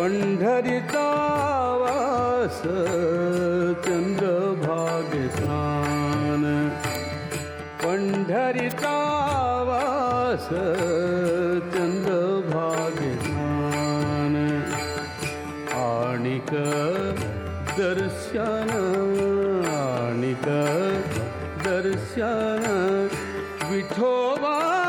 पंढरीचा वास चंद्रभागे स्नान पंढरीचा वास चंद्रभागे स्नान आणिक दर्शन आणिक दर्शन। विठोबाचे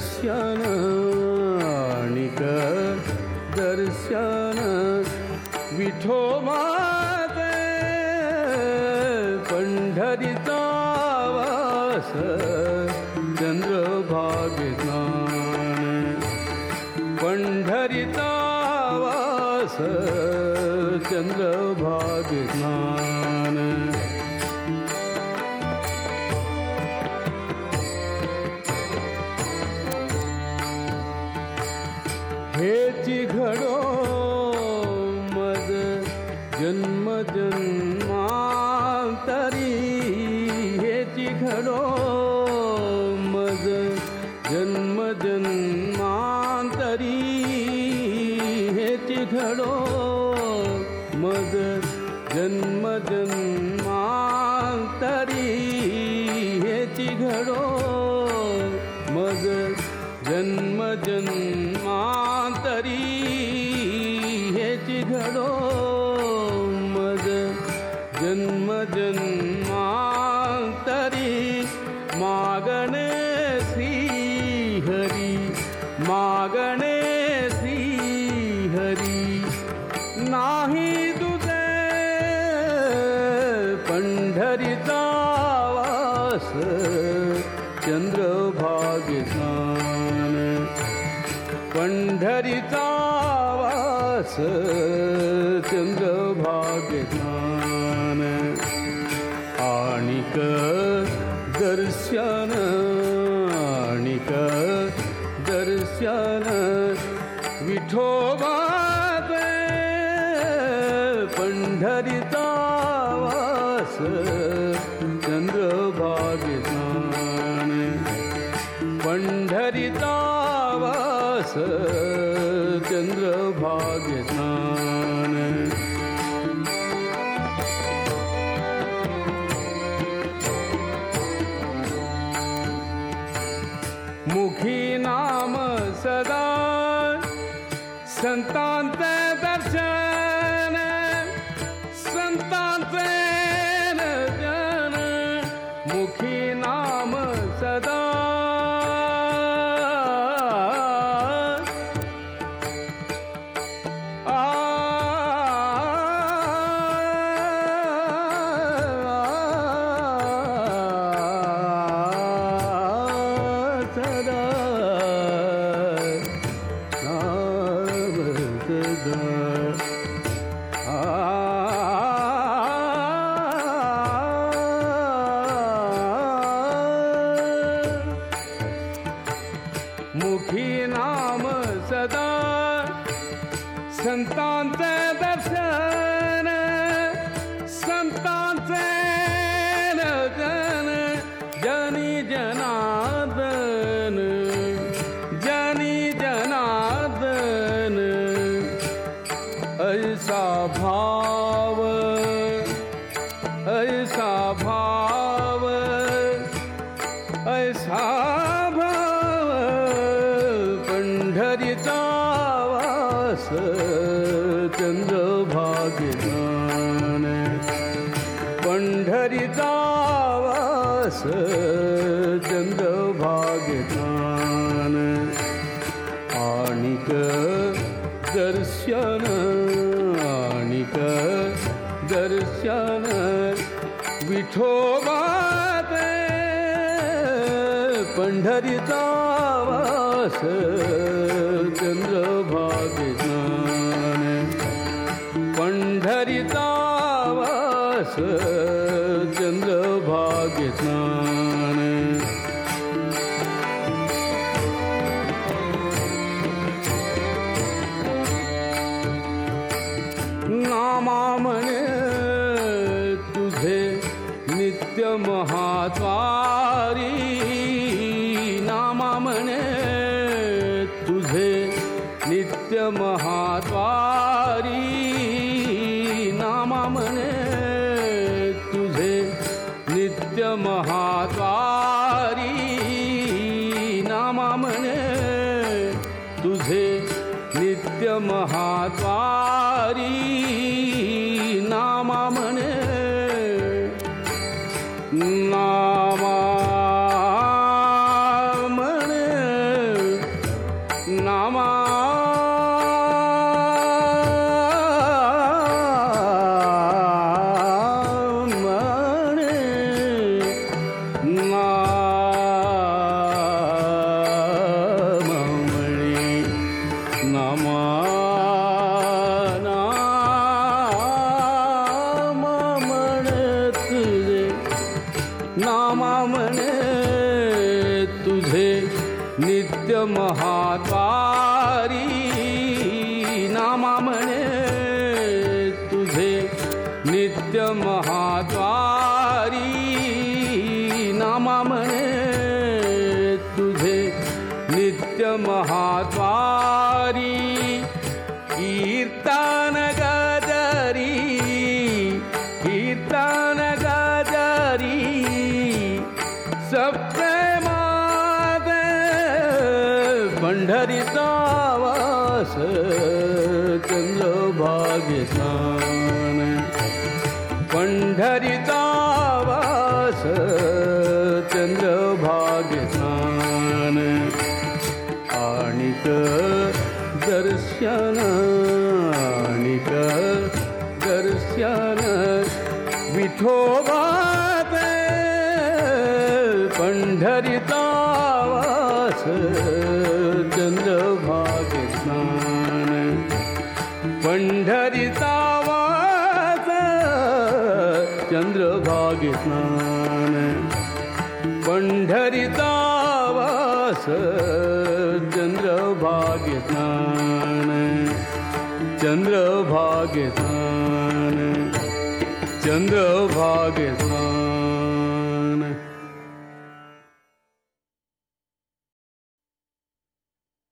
درسن درسن مٹھو بات پنڈری تاث چندر باغ سنان پنڈری تاس چندر باغ سنان मज जन्म जन्मांतरी हेची घडो मज जन्म जन्मांतरी हेची घडो मज जन्म जन्मांतरी मागणे हरी मागणे श्री हरी। नाही चन्द्र भग्य पण्ढरितावास चन्द्र भाग्य दर्शयन दर्शयन विठोबा पण्ढरि तवास चन्द्र मुखी नाम सदा Ah uh -huh. दर्शन संतांचे दर्शन जनी जनार्दन जनी जनार्दन ऐसा भाव چند باغان پنڈری داس چند باغان آنک درسن آنی درسن بٹھو بات پنڈری دس چند باغان سندر بھاگ نام تجھے نتیہ مہاتواری نام تجھے نتیہ مہاتواری نام تجھے نت مہات ناما مجھے نتیہ مہاتواری ناما م نام تجے نام تجھے نت مہاتواری نام تجھے نت مہاد نام تجھے نت مہات ी कीर्तनगरी कीर्तनगरी सप्त पण्ढरि तवास चन्द्र भाग्यस पण्ढरि दर्शनानि च दर्शन दर्शयन पण्ढरितावास चन्द्रभागे भाग्यन चन्द्र भाग्यथान चन्द्र भाग्य